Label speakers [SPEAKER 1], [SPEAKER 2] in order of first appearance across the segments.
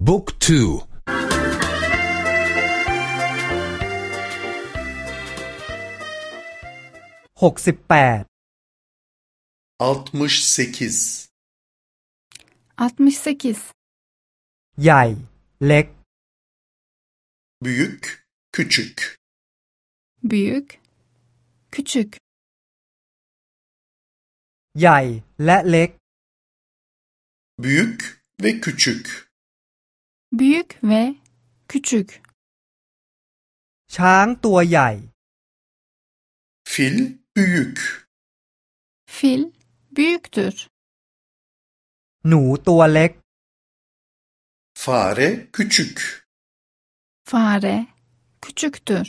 [SPEAKER 1] Book 2
[SPEAKER 2] 68
[SPEAKER 3] 68
[SPEAKER 1] 68 Yay, lek.
[SPEAKER 2] Büyük, küçük.
[SPEAKER 3] Büyük, küçük.
[SPEAKER 1] Yay, le lek
[SPEAKER 2] Büyük ve küçük
[SPEAKER 3] büyük ve küçük
[SPEAKER 1] ช้างตัวใหญ่
[SPEAKER 2] fil büyük
[SPEAKER 3] fil büyüktür
[SPEAKER 1] หนูตัวเล็ก
[SPEAKER 2] fare küçük
[SPEAKER 3] fare küçüktür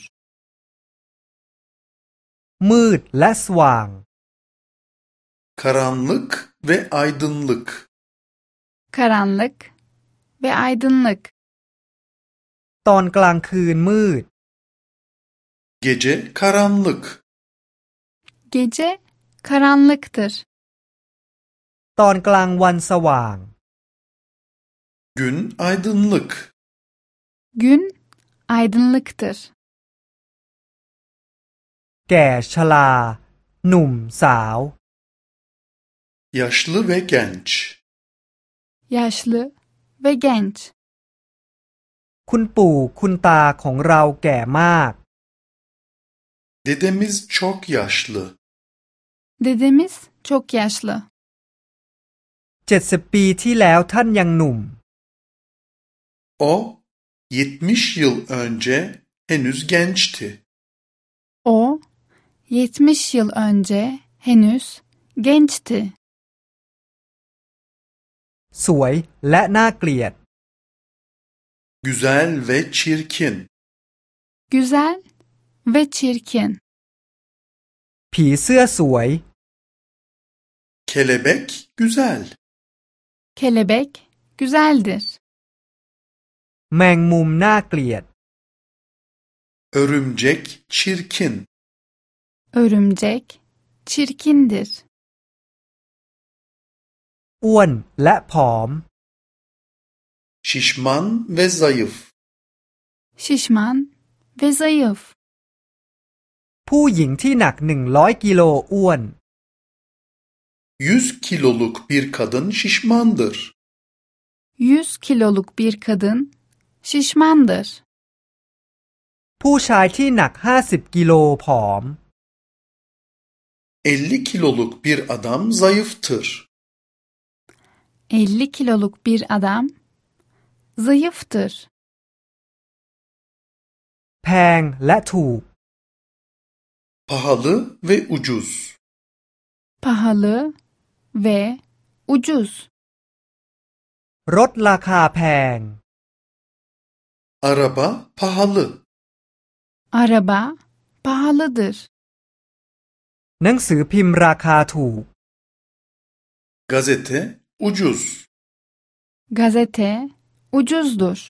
[SPEAKER 1] มืดและสว่าง
[SPEAKER 2] karanlık ve aydınlık
[SPEAKER 3] karanlık ve aydınlık
[SPEAKER 1] ตอนกลางคืนมืด
[SPEAKER 2] gece karanlık
[SPEAKER 3] gece karanlıktır
[SPEAKER 1] ตอนกลางวันสว่าง
[SPEAKER 2] gün aydınlık
[SPEAKER 3] gün aydınlıktır
[SPEAKER 1] แก่ชรา หนุ่มสาว
[SPEAKER 2] yaşlı ve genç
[SPEAKER 3] yaşlı ve genç
[SPEAKER 1] คุณปู่คุณตาของเราแก่มาก
[SPEAKER 2] dedemiz çok yaşlı
[SPEAKER 3] dedemiz çok yaşlı
[SPEAKER 1] เจ็ดสิบปีที่แล้วท่านยังหนุ่ม
[SPEAKER 2] o 70 yıl önce henüz gençti
[SPEAKER 3] o 70 yıl önce henüz gençti
[SPEAKER 1] สวยและน่าเกลียด
[SPEAKER 2] güzel ve çirkin
[SPEAKER 3] güzel ve çirkin
[SPEAKER 1] ผีเสื้อสวย
[SPEAKER 2] kelebek güzel
[SPEAKER 3] kelebek güzeldir
[SPEAKER 1] แมงมุมน่าเกลียด
[SPEAKER 2] örümcek çirkin
[SPEAKER 3] örümcek çirkindir
[SPEAKER 1] อ้วนและผอม
[SPEAKER 2] şişman ve zayıf
[SPEAKER 3] şişman ve zayıf
[SPEAKER 1] ผู้หญิงที่หนักหนึ่งร้อยกิโลอ้วน
[SPEAKER 2] 100 kiloluk bir kadın şişmandır
[SPEAKER 3] 100 kiloluk bir kadın şişmandır
[SPEAKER 1] ผู้ชายที่หนักห้าสิบกิโลผอม
[SPEAKER 2] 50 kiloluk bir adam zayıftır
[SPEAKER 3] 50 kiloluk bir adam zayıftır
[SPEAKER 1] แพงและถูก
[SPEAKER 2] pahalı ve ucuz
[SPEAKER 3] pahalı ve ucuz
[SPEAKER 1] รถราคาแพง
[SPEAKER 2] araba pahalı
[SPEAKER 3] araba pahalıdır
[SPEAKER 1] หนังสือพิมพ์ราคาถูก
[SPEAKER 2] gazete Ucuz.
[SPEAKER 3] Gazete ucuzdur.